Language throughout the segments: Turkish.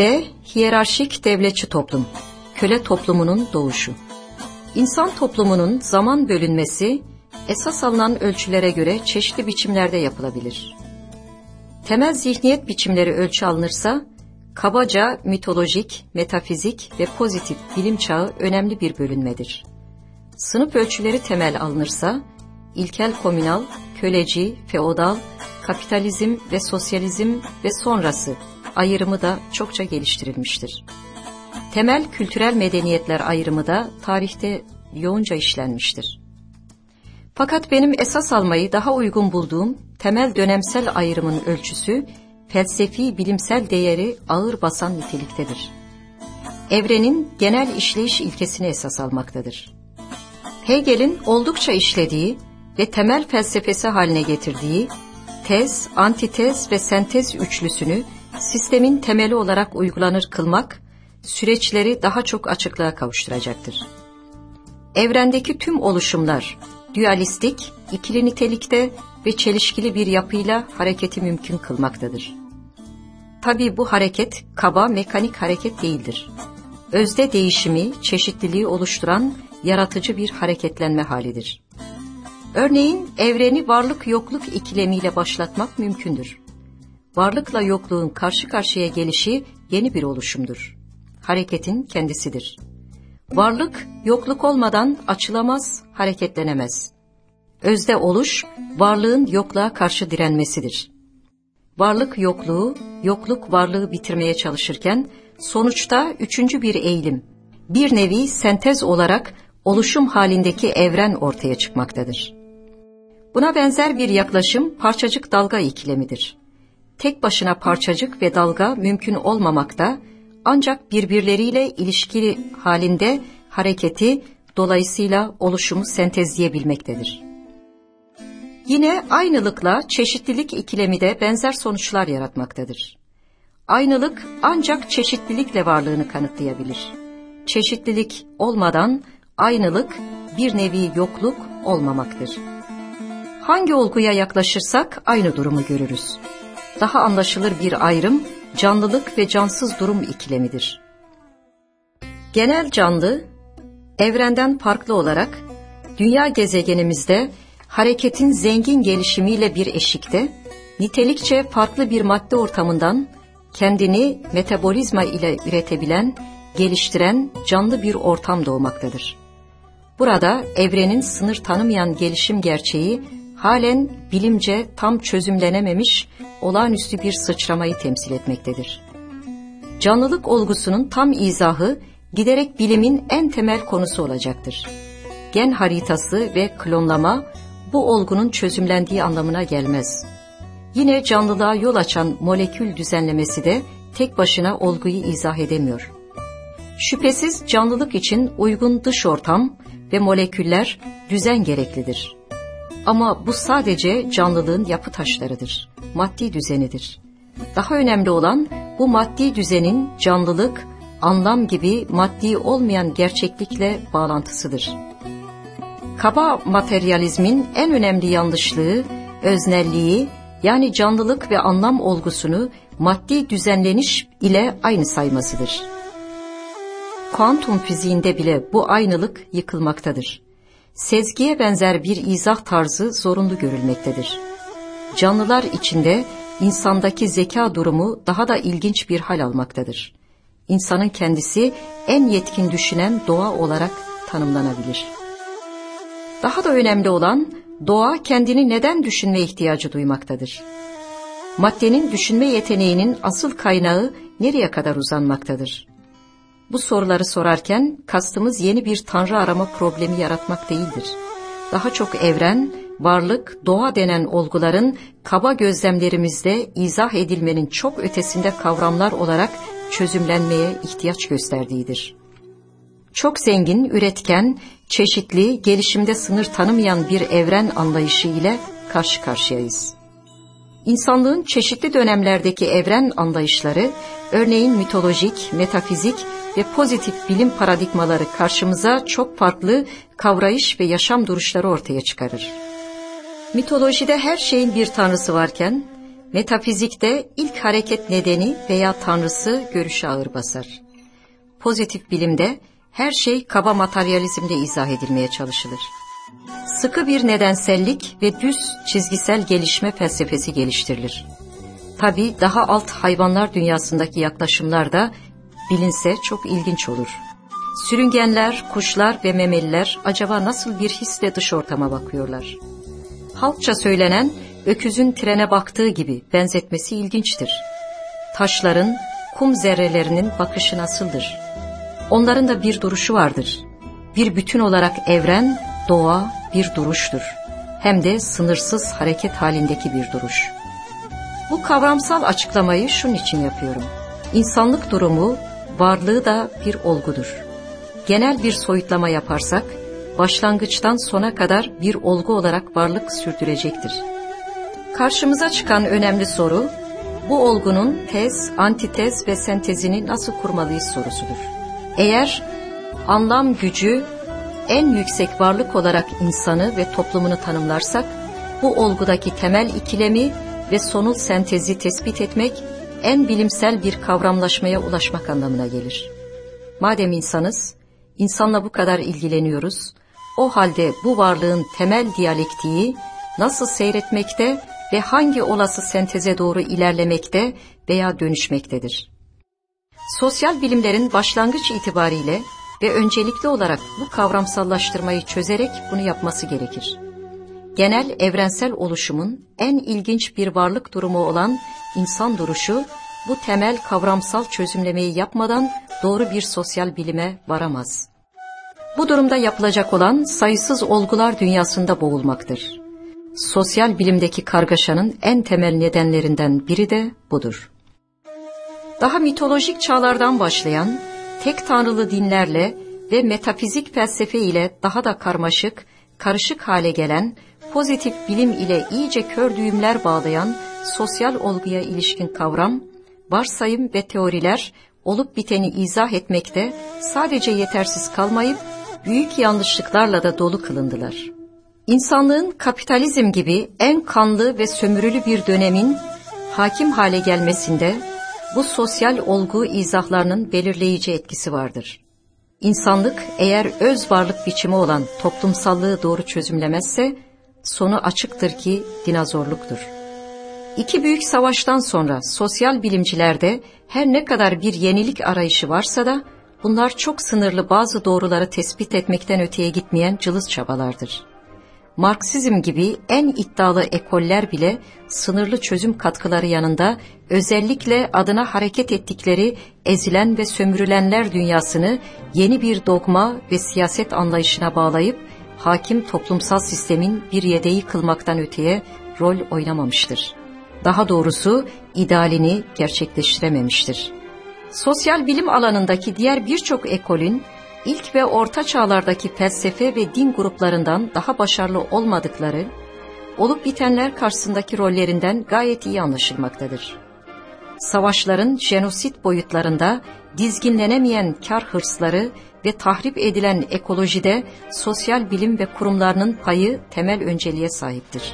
B. Hiyerarşik devletçi toplum, köle toplumunun doğuşu. İnsan toplumunun zaman bölünmesi, esas alınan ölçülere göre çeşitli biçimlerde yapılabilir. Temel zihniyet biçimleri ölçü alınırsa, kabaca mitolojik, metafizik ve pozitif bilim çağı önemli bir bölünmedir. Sınıf ölçüleri temel alınırsa, ilkel komünal, köleci, feodal, kapitalizm ve sosyalizm ve sonrası ayrımı da çokça geliştirilmiştir. Temel kültürel medeniyetler ayrımı da tarihte yoğunca işlenmiştir. Fakat benim esas almayı daha uygun bulduğum temel dönemsel ayrımın ölçüsü, felsefi bilimsel değeri ağır basan niteliktedir. Evrenin genel işleyiş ilkesini esas almaktadır. Hegel'in oldukça işlediği ve temel felsefesi haline getirdiği tez, antitez ve sentez üçlüsünü sistemin temeli olarak uygulanır kılmak, süreçleri daha çok açıklığa kavuşturacaktır. Evrendeki tüm oluşumlar, dualistik, ikili nitelikte ve çelişkili bir yapıyla hareketi mümkün kılmaktadır. Tabi bu hareket kaba mekanik hareket değildir. Özde değişimi, çeşitliliği oluşturan yaratıcı bir hareketlenme halidir. Örneğin evreni varlık yokluk ikilemiyle başlatmak mümkündür. Varlıkla yokluğun karşı karşıya gelişi yeni bir oluşumdur. Hareketin kendisidir. Varlık yokluk olmadan açılamaz, hareketlenemez. Özde oluş, varlığın yokluğa karşı direnmesidir. Varlık yokluğu, yokluk varlığı bitirmeye çalışırken, sonuçta üçüncü bir eğilim, bir nevi sentez olarak oluşum halindeki evren ortaya çıkmaktadır. Buna benzer bir yaklaşım parçacık dalga ikilemidir. Tek başına parçacık ve dalga mümkün olmamakta, ancak birbirleriyle ilişkili halinde hareketi, dolayısıyla oluşumu sentezleyebilmektedir. Yine aynılıkla çeşitlilik ikilemi de benzer sonuçlar yaratmaktadır. Aynılık ancak çeşitlilikle varlığını kanıtlayabilir. Çeşitlilik olmadan aynılık bir nevi yokluk olmamaktır. Hangi olguya yaklaşırsak aynı durumu görürüz. Daha anlaşılır bir ayrım canlılık ve cansız durum ikilemidir. Genel canlı, evrenden farklı olarak dünya gezegenimizde hareketin zengin gelişimiyle bir eşikte, nitelikçe farklı bir madde ortamından kendini metabolizma ile üretebilen, geliştiren canlı bir ortam doğmaktadır. Burada evrenin sınır tanımayan gelişim gerçeği halen bilimce tam çözümlenememiş olağanüstü bir sıçramayı temsil etmektedir. Canlılık olgusunun tam izahı giderek bilimin en temel konusu olacaktır. Gen haritası ve klonlama bu olgunun çözümlendiği anlamına gelmez. Yine canlılığa yol açan molekül düzenlemesi de tek başına olguyu izah edemiyor. Şüphesiz canlılık için uygun dış ortam ve moleküller düzen gereklidir. Ama bu sadece canlılığın yapı taşlarıdır, maddi düzenidir. Daha önemli olan bu maddi düzenin canlılık, anlam gibi maddi olmayan gerçeklikle bağlantısıdır. Kaba materyalizmin en önemli yanlışlığı, öznelliği yani canlılık ve anlam olgusunu maddi düzenleniş ile aynı saymasıdır. Kuantum fiziğinde bile bu aynılık yıkılmaktadır sezgiye benzer bir izah tarzı zorunlu görülmektedir. Canlılar içinde insandaki zeka durumu daha da ilginç bir hal almaktadır. İnsanın kendisi en yetkin düşünen doğa olarak tanımlanabilir. Daha da önemli olan doğa kendini neden düşünme ihtiyacı duymaktadır. Maddenin düşünme yeteneğinin asıl kaynağı nereye kadar uzanmaktadır? Bu soruları sorarken kastımız yeni bir tanrı arama problemi yaratmak değildir. Daha çok evren, varlık, doğa denen olguların kaba gözlemlerimizde izah edilmenin çok ötesinde kavramlar olarak çözümlenmeye ihtiyaç gösterdiğidir. Çok zengin, üretken, çeşitli, gelişimde sınır tanımayan bir evren anlayışı ile karşı karşıyayız. İnsanlığın çeşitli dönemlerdeki evren anlayışları, örneğin mitolojik, metafizik ve pozitif bilim paradigmaları karşımıza çok farklı kavrayış ve yaşam duruşları ortaya çıkarır. Mitolojide her şeyin bir tanrısı varken, Metafizikte ilk hareket nedeni veya tanrısı görüşe ağır basar. Pozitif bilimde her şey kaba materyalizmde izah edilmeye çalışılır. Sıkı bir nedensellik ve düz çizgisel gelişme felsefesi geliştirilir. Tabi daha alt hayvanlar dünyasındaki yaklaşımlar da bilinse çok ilginç olur. Sürüngenler, kuşlar ve memeliler acaba nasıl bir hisle dış ortama bakıyorlar? Halkça söylenen öküzün trene baktığı gibi benzetmesi ilginçtir. Taşların, kum zerrelerinin bakışı nasıldır? Onların da bir duruşu vardır. Bir bütün olarak evren, doğa bir duruştur. Hem de sınırsız hareket halindeki bir duruş. Bu kavramsal açıklamayı şunun için yapıyorum. İnsanlık durumu, varlığı da bir olgudur. Genel bir soyutlama yaparsak, başlangıçtan sona kadar bir olgu olarak varlık sürdürecektir. Karşımıza çıkan önemli soru, bu olgunun tez, antitez ve sentezini nasıl kurmalıyız sorusudur. Eğer anlam gücü en yüksek varlık olarak insanı ve toplumunu tanımlarsak, bu olgudaki temel ikilemi ve sonul sentezi tespit etmek en bilimsel bir kavramlaşmaya ulaşmak anlamına gelir. Madem insanız, insanla bu kadar ilgileniyoruz, o halde bu varlığın temel diyalektiği nasıl seyretmekte ve hangi olası senteze doğru ilerlemekte veya dönüşmektedir? Sosyal bilimlerin başlangıç itibariyle ve öncelikli olarak bu kavramsallaştırmayı çözerek bunu yapması gerekir. Genel evrensel oluşumun en ilginç bir varlık durumu olan insan duruşu bu temel kavramsal çözümlemeyi yapmadan doğru bir sosyal bilime varamaz. Bu durumda yapılacak olan sayısız olgular dünyasında boğulmaktır. Sosyal bilimdeki kargaşanın en temel nedenlerinden biri de budur. Daha mitolojik çağlardan başlayan tek tanrılı dinlerle ve metafizik felsefe ile daha da karmaşık, karışık hale gelen, pozitif bilim ile iyice kör düğümler bağlayan sosyal olguya ilişkin kavram, varsayım ve teoriler olup biteni izah etmekte sadece yetersiz kalmayıp büyük yanlışlıklarla da dolu kılındılar. İnsanlığın kapitalizm gibi en kanlı ve sömürülü bir dönemin hakim hale gelmesinde bu sosyal olgu izahlarının belirleyici etkisi vardır. İnsanlık eğer öz varlık biçimi olan toplumsallığı doğru çözümlemezse sonu açıktır ki dinozorluktur. İki büyük savaştan sonra sosyal bilimcilerde her ne kadar bir yenilik arayışı varsa da bunlar çok sınırlı bazı doğruları tespit etmekten öteye gitmeyen cılız çabalardır. Marksizm gibi en iddialı ekoller bile sınırlı çözüm katkıları yanında özellikle adına hareket ettikleri ezilen ve sömürülenler dünyasını yeni bir dogma ve siyaset anlayışına bağlayıp hakim toplumsal sistemin bir yedeği kılmaktan öteye rol oynamamıştır. Daha doğrusu idealini gerçekleştirememiştir. Sosyal bilim alanındaki diğer birçok ekolün ilk ve orta çağlardaki felsefe ve din gruplarından daha başarılı olmadıkları, olup bitenler karşısındaki rollerinden gayet iyi anlaşılmaktadır. Savaşların jenosit boyutlarında dizginlenemeyen kar hırsları ve tahrip edilen ekolojide sosyal bilim ve kurumlarının payı temel önceliğe sahiptir.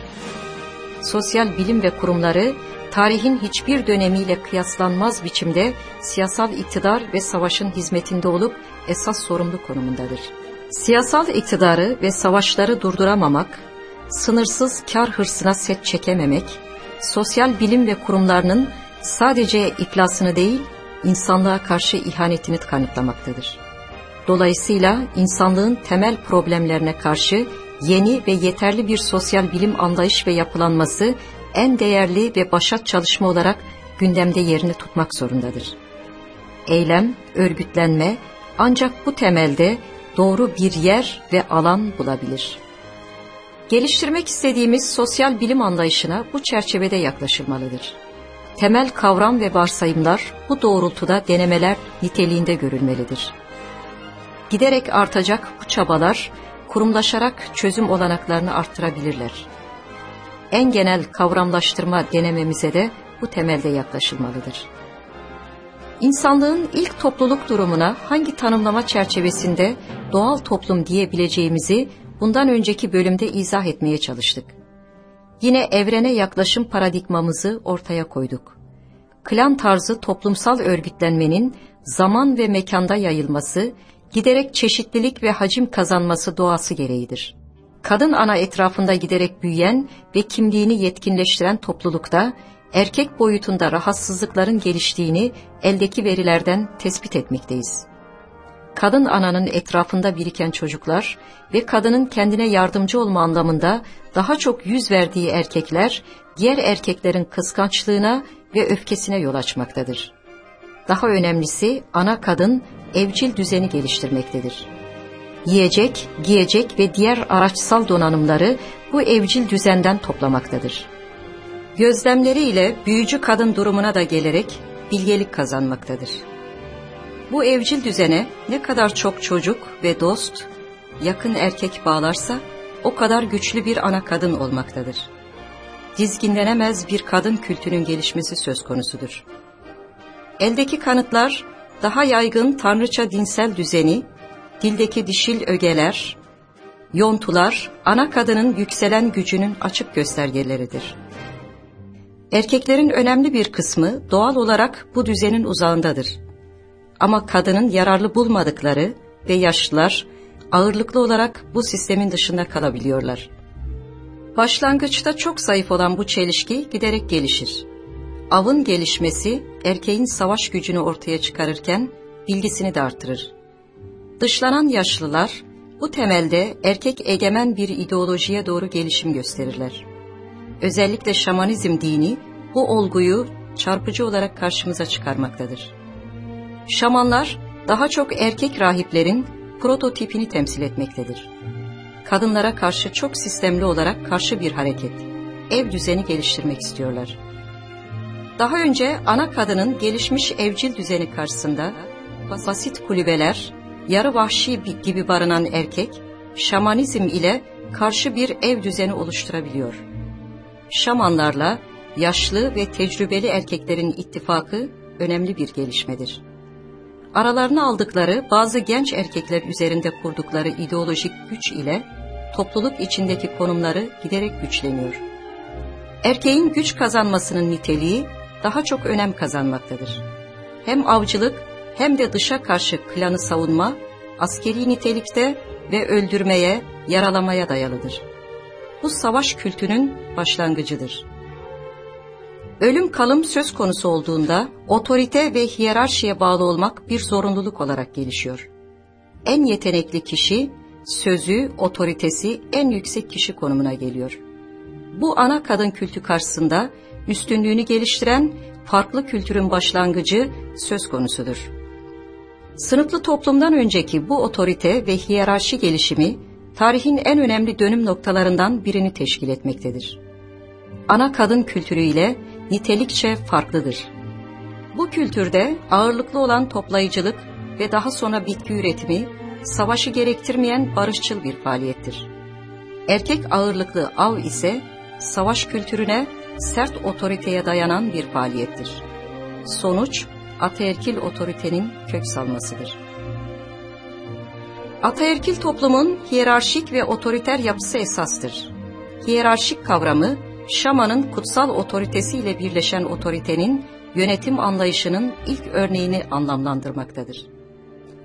Sosyal bilim ve kurumları tarihin hiçbir dönemiyle kıyaslanmaz biçimde siyasal iktidar ve savaşın hizmetinde olup esas sorumlu konumundadır. Siyasal iktidarı ve savaşları durduramamak, sınırsız kar hırsına set çekememek, sosyal bilim ve kurumlarının sadece iflasını değil, insanlığa karşı ihanetini kanıtlamaktadır. Dolayısıyla insanlığın temel problemlerine karşı yeni ve yeterli bir sosyal bilim anlayış ve yapılanması en değerli ve başat çalışma olarak gündemde yerini tutmak zorundadır. Eylem, örgütlenme ancak bu temelde doğru bir yer ve alan bulabilir. Geliştirmek istediğimiz sosyal bilim anlayışına bu çerçevede yaklaşılmalıdır. Temel kavram ve varsayımlar bu doğrultuda denemeler niteliğinde görülmelidir. Giderek artacak bu çabalar kurumlaşarak çözüm olanaklarını arttırabilirler. En genel kavramlaştırma denememize de bu temelde yaklaşılmalıdır. İnsanlığın ilk topluluk durumuna hangi tanımlama çerçevesinde doğal toplum diyebileceğimizi bundan önceki bölümde izah etmeye çalıştık. Yine evrene yaklaşım paradigmamızı ortaya koyduk. Klan tarzı toplumsal örgütlenmenin zaman ve mekanda yayılması, giderek çeşitlilik ve hacim kazanması doğası gereğidir. Kadın ana etrafında giderek büyüyen ve kimliğini yetkinleştiren toplulukta, erkek boyutunda rahatsızlıkların geliştiğini eldeki verilerden tespit etmekteyiz kadın ananın etrafında biriken çocuklar ve kadının kendine yardımcı olma anlamında daha çok yüz verdiği erkekler, diğer erkeklerin kıskançlığına ve öfkesine yol açmaktadır. Daha önemlisi ana kadın evcil düzeni geliştirmektedir. Yiyecek, giyecek ve diğer araçsal donanımları bu evcil düzenden toplamaktadır. Gözlemleriyle büyücü kadın durumuna da gelerek bilgelik kazanmaktadır. Bu evcil düzene ne kadar çok çocuk ve dost, yakın erkek bağlarsa o kadar güçlü bir ana kadın olmaktadır. Dizginlenemez bir kadın kültünün gelişmesi söz konusudur. Eldeki kanıtlar daha yaygın tanrıça dinsel düzeni, dildeki dişil ögeler, yontular ana kadının yükselen gücünün açık göstergeleridir. Erkeklerin önemli bir kısmı doğal olarak bu düzenin uzağındadır. Ama kadının yararlı bulmadıkları ve yaşlılar ağırlıklı olarak bu sistemin dışında kalabiliyorlar. Başlangıçta çok zayıf olan bu çelişki giderek gelişir. Avın gelişmesi erkeğin savaş gücünü ortaya çıkarırken bilgisini de artırır. Dışlanan yaşlılar bu temelde erkek egemen bir ideolojiye doğru gelişim gösterirler. Özellikle şamanizm dini bu olguyu çarpıcı olarak karşımıza çıkarmaktadır. Şamanlar daha çok erkek rahiplerin prototipini temsil etmektedir. Kadınlara karşı çok sistemli olarak karşı bir hareket, ev düzeni geliştirmek istiyorlar. Daha önce ana kadının gelişmiş evcil düzeni karşısında basit kulübeler, yarı vahşi gibi barınan erkek, şamanizm ile karşı bir ev düzeni oluşturabiliyor. Şamanlarla yaşlı ve tecrübeli erkeklerin ittifakı önemli bir gelişmedir aralarına aldıkları bazı genç erkekler üzerinde kurdukları ideolojik güç ile topluluk içindeki konumları giderek güçleniyor. Erkeğin güç kazanmasının niteliği daha çok önem kazanmaktadır. Hem avcılık hem de dışa karşı klanı savunma askeri nitelikte ve öldürmeye, yaralamaya dayalıdır. Bu savaş kültünün başlangıcıdır. Ölüm kalım söz konusu olduğunda otorite ve hiyerarşiye bağlı olmak bir zorunluluk olarak gelişiyor. En yetenekli kişi, sözü, otoritesi en yüksek kişi konumuna geliyor. Bu ana kadın kültü karşısında üstünlüğünü geliştiren farklı kültürün başlangıcı söz konusudur. Sınıflı toplumdan önceki bu otorite ve hiyerarşi gelişimi tarihin en önemli dönüm noktalarından birini teşkil etmektedir. Ana kadın kültürüyle nitelikçe farklıdır. Bu kültürde ağırlıklı olan toplayıcılık ve daha sonra bitki üretimi, savaşı gerektirmeyen barışçıl bir faaliyettir. Erkek ağırlıklı av ise savaş kültürüne sert otoriteye dayanan bir faaliyettir. Sonuç, ataerkil otoritenin kök salmasıdır. Ataerkil toplumun hiyerarşik ve otoriter yapısı esastır. Hiyerarşik kavramı, Şama'nın kutsal otoritesiyle birleşen otoritenin yönetim anlayışının ilk örneğini anlamlandırmaktadır.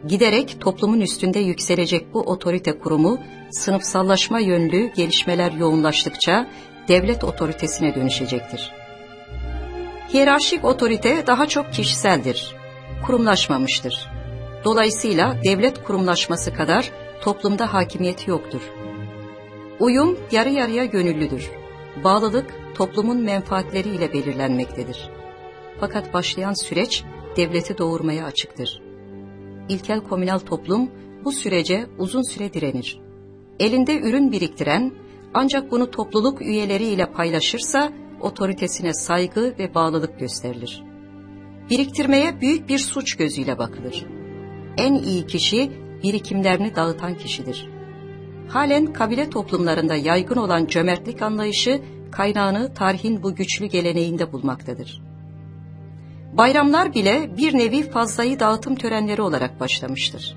Giderek toplumun üstünde yükselecek bu otorite kurumu sınıfsallaşma yönlü gelişmeler yoğunlaştıkça devlet otoritesine dönüşecektir. Hiyerarşik otorite daha çok kişiseldir, kurumlaşmamıştır. Dolayısıyla devlet kurumlaşması kadar toplumda hakimiyeti yoktur. Uyum yarı yarıya gönüllüdür bağlılık toplumun menfaatleriyle belirlenmektedir. Fakat başlayan süreç devleti doğurmaya açıktır. İlkel komünal toplum bu sürece uzun süre direnir. Elinde ürün biriktiren ancak bunu topluluk üyeleriyle paylaşırsa otoritesine saygı ve bağlılık gösterilir. Biriktirmeye büyük bir suç gözüyle bakılır. En iyi kişi birikimlerini dağıtan kişidir halen kabile toplumlarında yaygın olan cömertlik anlayışı kaynağını tarihin bu güçlü geleneğinde bulmaktadır. Bayramlar bile bir nevi fazlayı dağıtım törenleri olarak başlamıştır.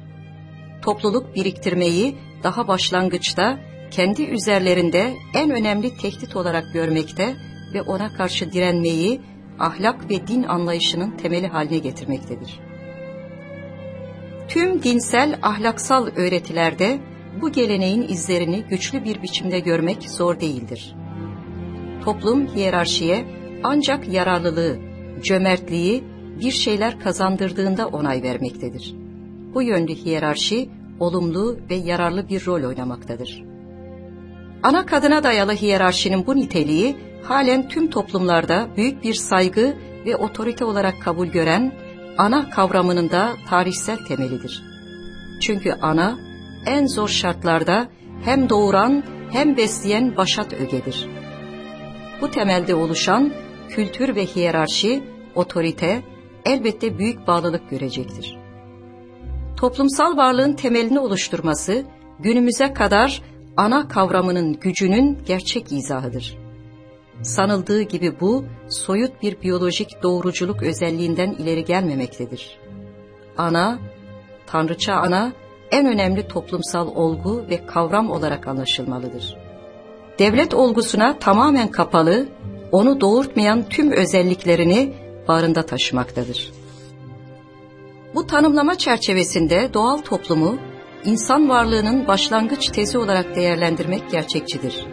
Topluluk biriktirmeyi daha başlangıçta kendi üzerlerinde en önemli tehdit olarak görmekte ve ona karşı direnmeyi ahlak ve din anlayışının temeli haline getirmektedir. Tüm dinsel ahlaksal öğretilerde bu geleneğin izlerini güçlü bir biçimde görmek zor değildir. Toplum hiyerarşiye ancak yararlılığı, cömertliği bir şeyler kazandırdığında onay vermektedir. Bu yönlü hiyerarşi olumlu ve yararlı bir rol oynamaktadır. Ana kadına dayalı hiyerarşinin bu niteliği halen tüm toplumlarda büyük bir saygı ve otorite olarak kabul gören ana kavramının da tarihsel temelidir. Çünkü ana en zor şartlarda hem doğuran hem besleyen başat ögedir. Bu temelde oluşan kültür ve hiyerarşi, otorite elbette büyük bağlılık görecektir. Toplumsal varlığın temelini oluşturması günümüze kadar ana kavramının gücünün gerçek izahıdır. Sanıldığı gibi bu soyut bir biyolojik doğruculuk özelliğinden ileri gelmemektedir. Ana, tanrıça ana en önemli toplumsal olgu ve kavram olarak anlaşılmalıdır. Devlet olgusuna tamamen kapalı, onu doğurtmayan tüm özelliklerini bağrında taşımaktadır. Bu tanımlama çerçevesinde doğal toplumu insan varlığının başlangıç tezi olarak değerlendirmek gerçekçidir.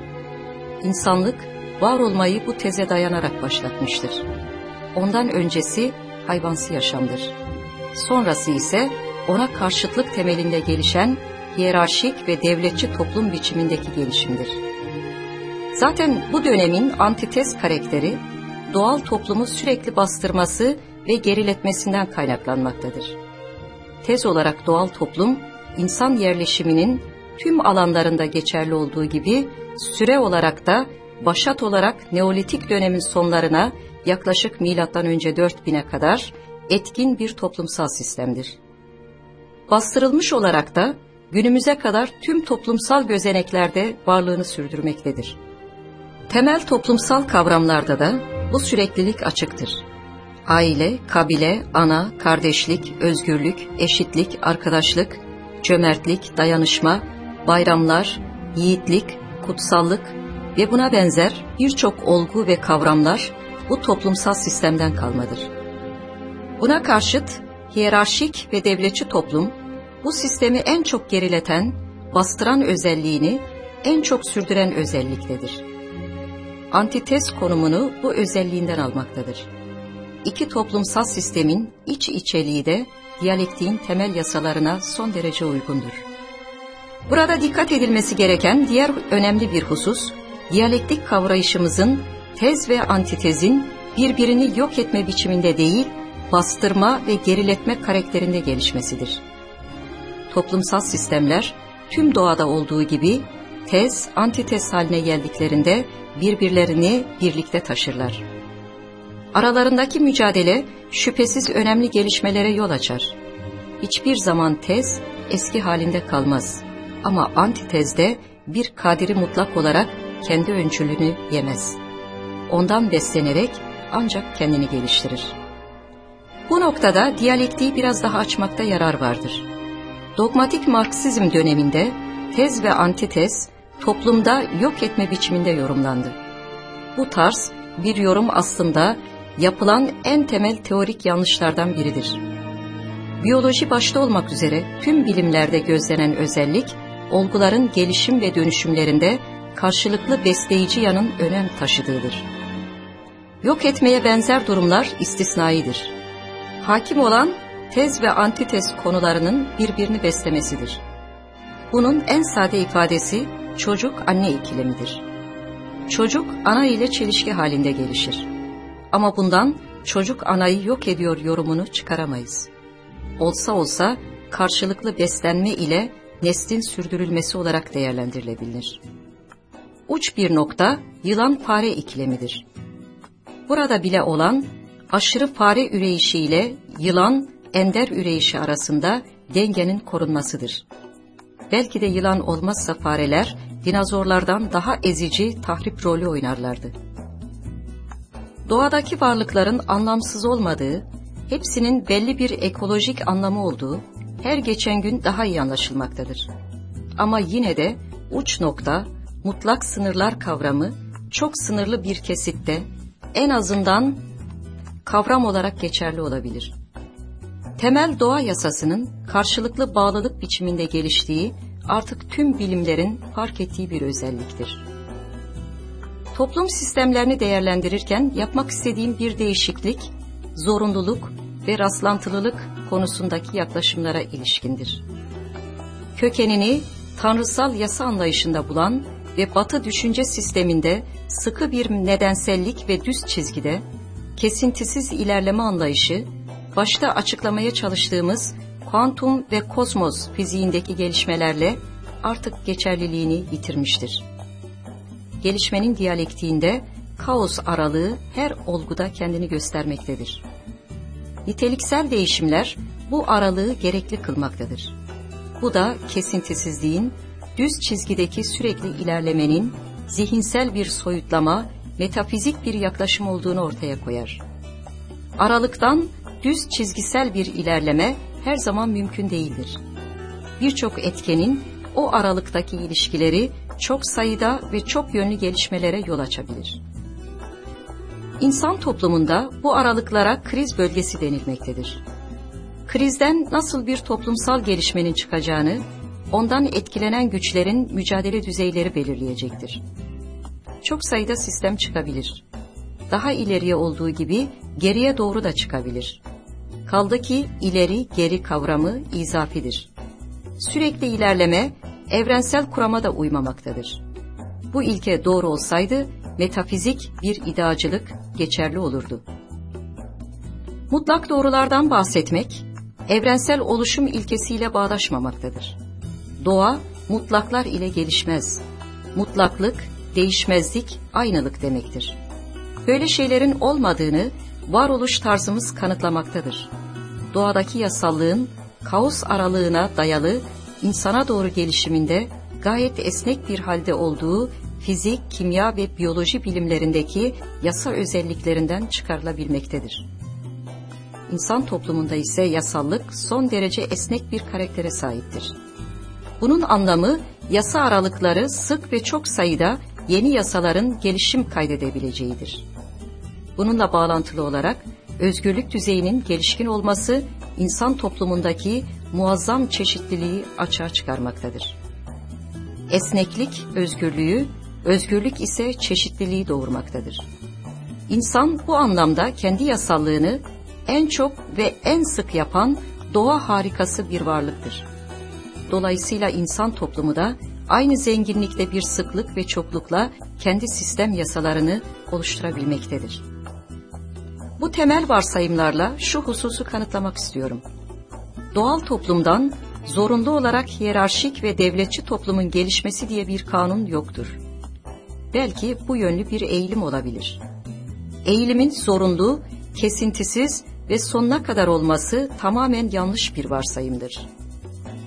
İnsanlık var olmayı bu teze dayanarak başlatmıştır. Ondan öncesi hayvansı yaşamdır. Sonrası ise ona karşıtlık temelinde gelişen hiyerarşik ve devletçi toplum biçimindeki gelişimdir. Zaten bu dönemin antites karakteri doğal toplumu sürekli bastırması ve geriletmesinden kaynaklanmaktadır. Tez olarak doğal toplum, insan yerleşiminin tüm alanlarında geçerli olduğu gibi süre olarak da başat olarak Neolitik dönemin sonlarına yaklaşık önce 4000'e kadar etkin bir toplumsal sistemdir. Bastırılmış olarak da günümüze kadar tüm toplumsal gözeneklerde varlığını sürdürmektedir. Temel toplumsal kavramlarda da bu süreklilik açıktır. Aile, kabile, ana, kardeşlik, özgürlük, eşitlik, arkadaşlık, cömertlik, dayanışma, bayramlar, yiğitlik, kutsallık ve buna benzer birçok olgu ve kavramlar bu toplumsal sistemden kalmadır. Buna karşıt hiyerarşik ve devletçi toplum bu sistemi en çok gerileten, bastıran özelliğini en çok sürdüren özelliktedir. Antites konumunu bu özelliğinden almaktadır. İki toplumsal sistemin iç içeliği de diyalektiğin temel yasalarına son derece uygundur. Burada dikkat edilmesi gereken diğer önemli bir husus, diyalektik kavrayışımızın tez ve antitezin birbirini yok etme biçiminde değil, bastırma ve geriletme karakterinde gelişmesidir. Toplumsal sistemler tüm doğada olduğu gibi tez, antitez haline geldiklerinde birbirlerini birlikte taşırlar. Aralarındaki mücadele şüphesiz önemli gelişmelere yol açar. Hiçbir zaman tez eski halinde kalmaz ama antitezde bir kadiri mutlak olarak kendi öncülüğünü yemez. Ondan beslenerek ancak kendini geliştirir. Bu noktada diyalektiği biraz daha açmakta yarar vardır. Dogmatik Marksizm döneminde tez ve antitez toplumda yok etme biçiminde yorumlandı. Bu tarz bir yorum aslında yapılan en temel teorik yanlışlardan biridir. Biyoloji başta olmak üzere tüm bilimlerde gözlenen özellik, olguların gelişim ve dönüşümlerinde karşılıklı besleyici yanın önem taşıdığıdır. Yok etmeye benzer durumlar istisnaidir. Hakim olan tez ve antitez konularının birbirini beslemesidir. Bunun en sade ifadesi çocuk anne ikilemidir. Çocuk ana ile çelişki halinde gelişir. Ama bundan çocuk anayı yok ediyor yorumunu çıkaramayız. Olsa olsa karşılıklı beslenme ile neslin sürdürülmesi olarak değerlendirilebilir. Uç bir nokta yılan fare ikilemidir. Burada bile olan aşırı fare üreyişi ile yılan ender üreyişi arasında dengenin korunmasıdır. Belki de yılan olmazsa fareler dinozorlardan daha ezici tahrip rolü oynarlardı. Doğadaki varlıkların anlamsız olmadığı, hepsinin belli bir ekolojik anlamı olduğu her geçen gün daha iyi anlaşılmaktadır. Ama yine de uç nokta, mutlak sınırlar kavramı çok sınırlı bir kesitte en azından kavram olarak geçerli olabilir. Temel doğa yasasının karşılıklı bağlılık biçiminde geliştiği artık tüm bilimlerin fark ettiği bir özelliktir. Toplum sistemlerini değerlendirirken yapmak istediğim bir değişiklik, zorunluluk ve rastlantılılık konusundaki yaklaşımlara ilişkindir. Kökenini tanrısal yasa anlayışında bulan ve batı düşünce sisteminde sıkı bir nedensellik ve düz çizgide, kesintisiz ilerleme anlayışı, başta açıklamaya çalıştığımız kuantum ve kosmos fiziğindeki gelişmelerle artık geçerliliğini yitirmiştir. Gelişmenin diyalektiğinde kaos aralığı her olguda kendini göstermektedir. Niteliksel değişimler bu aralığı gerekli kılmaktadır. Bu da kesintisizliğin, düz çizgideki sürekli ilerlemenin zihinsel bir soyutlama, metafizik bir yaklaşım olduğunu ortaya koyar. Aralıktan düz çizgisel bir ilerleme her zaman mümkün değildir. Birçok etkenin o aralıktaki ilişkileri çok sayıda ve çok yönlü gelişmelere yol açabilir. İnsan toplumunda bu aralıklara kriz bölgesi denilmektedir. Krizden nasıl bir toplumsal gelişmenin çıkacağını, ondan etkilenen güçlerin mücadele düzeyleri belirleyecektir. Çok sayıda sistem çıkabilir. Daha ileriye olduğu gibi geriye doğru da çıkabilir. Kaldı ki ileri geri kavramı izafidir. Sürekli ilerleme evrensel kurama da uymamaktadır. Bu ilke doğru olsaydı metafizik bir idacılık geçerli olurdu. Mutlak doğrulardan bahsetmek, evrensel oluşum ilkesiyle bağdaşmamaktadır. Doğa, mutlaklar ile gelişmez. Mutlaklık, değişmezlik, aynılık demektir. Böyle şeylerin olmadığını varoluş tarzımız kanıtlamaktadır. Doğadaki yasallığın kaos aralığına dayalı insana doğru gelişiminde gayet esnek bir halde olduğu fizik, kimya ve biyoloji bilimlerindeki yasa özelliklerinden çıkarılabilmektedir. İnsan toplumunda ise yasallık son derece esnek bir karaktere sahiptir. Bunun anlamı yasa aralıkları sık ve çok sayıda yeni yasaların gelişim kaydedebileceğidir. Bununla bağlantılı olarak özgürlük düzeyinin gelişkin olması insan toplumundaki muazzam çeşitliliği açığa çıkarmaktadır. Esneklik özgürlüğü, özgürlük ise çeşitliliği doğurmaktadır. İnsan bu anlamda kendi yasallığını en çok ve en sık yapan doğa harikası bir varlıktır. Dolayısıyla insan toplumu da aynı zenginlikte bir sıklık ve çoklukla kendi sistem yasalarını oluşturabilmektedir. Bu temel varsayımlarla şu hususu kanıtlamak istiyorum. Doğal toplumdan zorunlu olarak hiyerarşik ve devletçi toplumun gelişmesi diye bir kanun yoktur. Belki bu yönlü bir eğilim olabilir. Eğilimin zorunlu, kesintisiz ve sonuna kadar olması tamamen yanlış bir varsayımdır.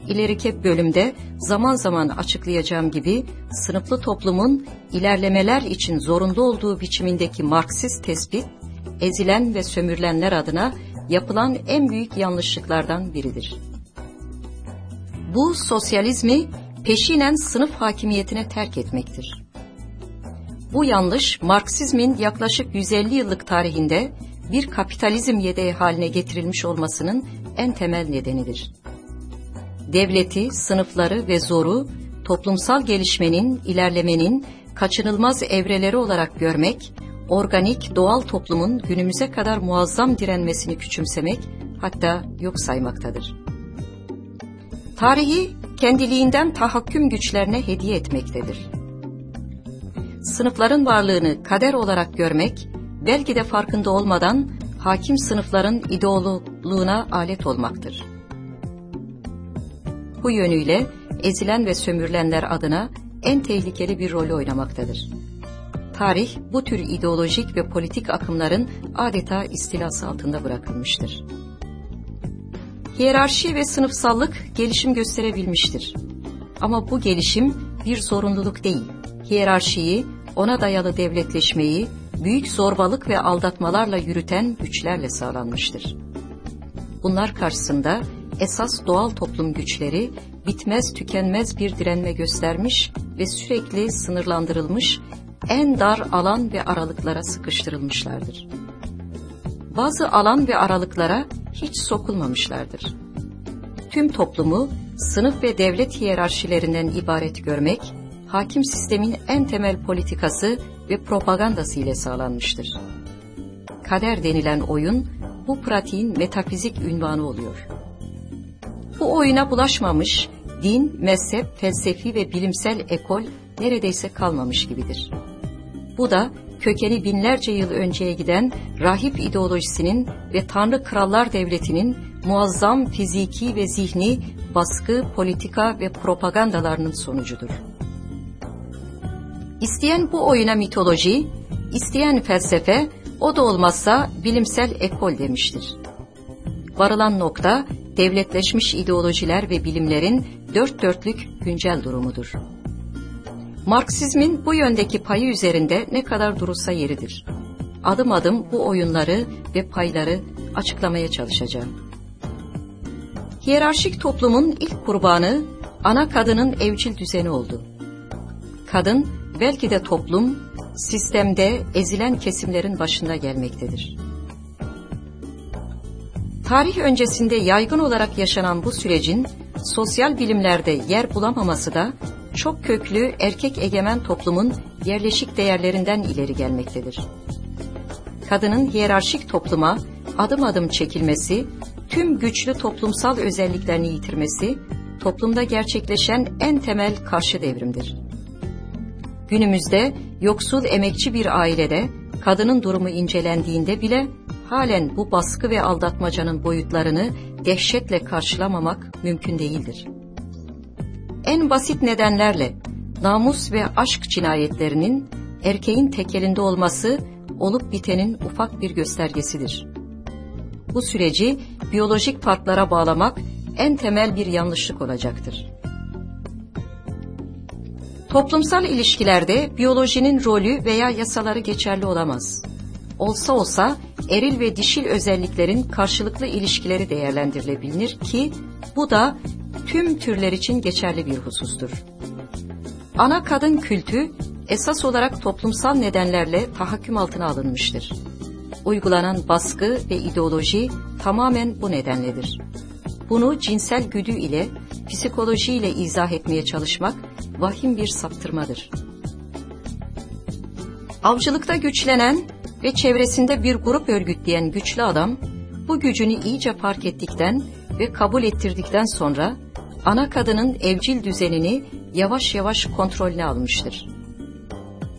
İleriki bölümde zaman zaman açıklayacağım gibi sınıflı toplumun ilerlemeler için zorunlu olduğu biçimindeki Marksist tespit, ezilen ve sömürülenler adına yapılan en büyük yanlışlıklardan biridir. Bu sosyalizmi peşinen sınıf hakimiyetine terk etmektir. Bu yanlış Marksizmin yaklaşık 150 yıllık tarihinde bir kapitalizm yedeği haline getirilmiş olmasının en temel nedenidir. Devleti, sınıfları ve zoru toplumsal gelişmenin, ilerlemenin kaçınılmaz evreleri olarak görmek, organik doğal toplumun günümüze kadar muazzam direnmesini küçümsemek, hatta yok saymaktadır. Tarihi kendiliğinden tahakküm güçlerine hediye etmektedir. Sınıfların varlığını kader olarak görmek, belki de farkında olmadan hakim sınıfların ideologluğuna alet olmaktır. Bu yönüyle ezilen ve sömürülenler adına en tehlikeli bir rol oynamaktadır. Tarih bu tür ideolojik ve politik akımların adeta istilası altında bırakılmıştır. Hiyerarşi ve sınıfsallık gelişim gösterebilmiştir. Ama bu gelişim bir zorunluluk değil. Hiyerarşiyi, ona dayalı devletleşmeyi, büyük zorbalık ve aldatmalarla yürüten güçlerle sağlanmıştır. Bunlar karşısında esas doğal toplum güçleri bitmez tükenmez bir direnme göstermiş ve sürekli sınırlandırılmış, en dar alan ve aralıklara sıkıştırılmışlardır. Bazı alan ve aralıklara hiç sokulmamışlardır. Tüm toplumu sınıf ve devlet hiyerarşilerinden ibaret görmek, hakim sistemin en temel politikası ve propagandası ile sağlanmıştır. Kader denilen oyun, bu pratiğin metafizik ünvanı oluyor. Bu oyuna bulaşmamış, din, mezhep, felsefi ve bilimsel ekol neredeyse kalmamış gibidir. Bu da kökeni binlerce yıl önceye giden rahip ideolojisinin ve Tanrı Krallar Devleti'nin muazzam fiziki ve zihni baskı, politika ve propagandalarının sonucudur. İsteyen bu oyuna mitoloji, isteyen felsefe, o da olmazsa bilimsel ekol demiştir. Varılan nokta, devletleşmiş ideolojiler ve bilimlerin dört dörtlük güncel durumudur. Marksizmin bu yöndeki payı üzerinde ne kadar durursa yeridir. Adım adım bu oyunları ve payları açıklamaya çalışacağım. Hiyerarşik toplumun ilk kurbanı ana kadının evcil düzeni oldu. Kadın belki de toplum, sistemde ezilen kesimlerin başında gelmektedir. Tarih öncesinde yaygın olarak yaşanan bu sürecin sosyal bilimlerde yer bulamaması da çok köklü erkek egemen toplumun yerleşik değerlerinden ileri gelmektedir. Kadının hiyerarşik topluma adım adım çekilmesi, tüm güçlü toplumsal özelliklerini yitirmesi, toplumda gerçekleşen en temel karşı devrimdir. Günümüzde yoksul emekçi bir ailede kadının durumu incelendiğinde bile halen bu baskı ve aldatmacanın boyutlarını dehşetle karşılamamak mümkün değildir. En basit nedenlerle namus ve aşk cinayetlerinin erkeğin tekelinde olması olup bitenin ufak bir göstergesidir. Bu süreci biyolojik farklara bağlamak en temel bir yanlışlık olacaktır. Toplumsal ilişkilerde biyolojinin rolü veya yasaları geçerli olamaz. Olsa olsa eril ve dişil özelliklerin karşılıklı ilişkileri değerlendirilebilir ki bu da tüm türler için geçerli bir husustur. Ana kadın kültü esas olarak toplumsal nedenlerle tahakküm altına alınmıştır. Uygulanan baskı ve ideoloji tamamen bu nedenledir. Bunu cinsel güdü ile, psikoloji ile izah etmeye çalışmak vahim bir saptırmadır. Avcılıkta güçlenen ve çevresinde bir grup örgütleyen güçlü adam, bu gücünü iyice fark ettikten ve kabul ettirdikten sonra ana kadının evcil düzenini yavaş yavaş kontrolüne almıştır.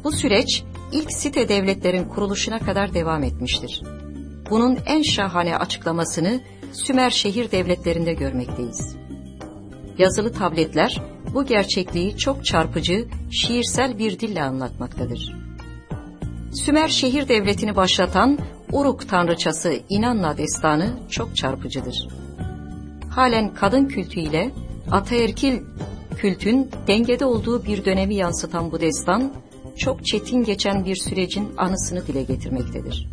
Bu süreç ilk site devletlerin kuruluşuna kadar devam etmiştir. Bunun en şahane açıklamasını Sümer şehir devletlerinde görmekteyiz. Yazılı tabletler bu gerçekliği çok çarpıcı, şiirsel bir dille anlatmaktadır. Sümer şehir devletini başlatan Uruk tanrıçası İnanna destanı çok çarpıcıdır. Halen kadın kültüyle ataerkil kültün dengede olduğu bir dönemi yansıtan bu destan, çok çetin geçen bir sürecin anısını dile getirmektedir.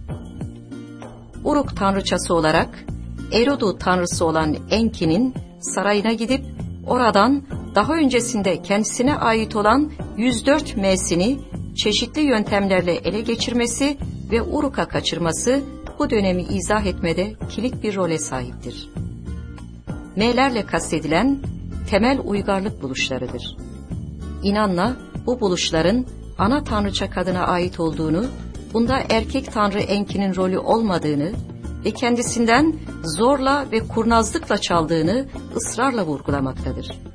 Uruk tanrıçası olarak Erodu tanrısı olan Enki'nin sarayına gidip oradan daha öncesinde kendisine ait olan 104 M'sini çeşitli yöntemlerle ele geçirmesi ve Uruk'a kaçırması bu dönemi izah etmede kilit bir role sahiptir. M'lerle kastedilen temel uygarlık buluşlarıdır. İnanla bu buluşların ana tanrıça kadına ait olduğunu, bunda erkek tanrı Enki'nin rolü olmadığını ve kendisinden zorla ve kurnazlıkla çaldığını ısrarla vurgulamaktadır.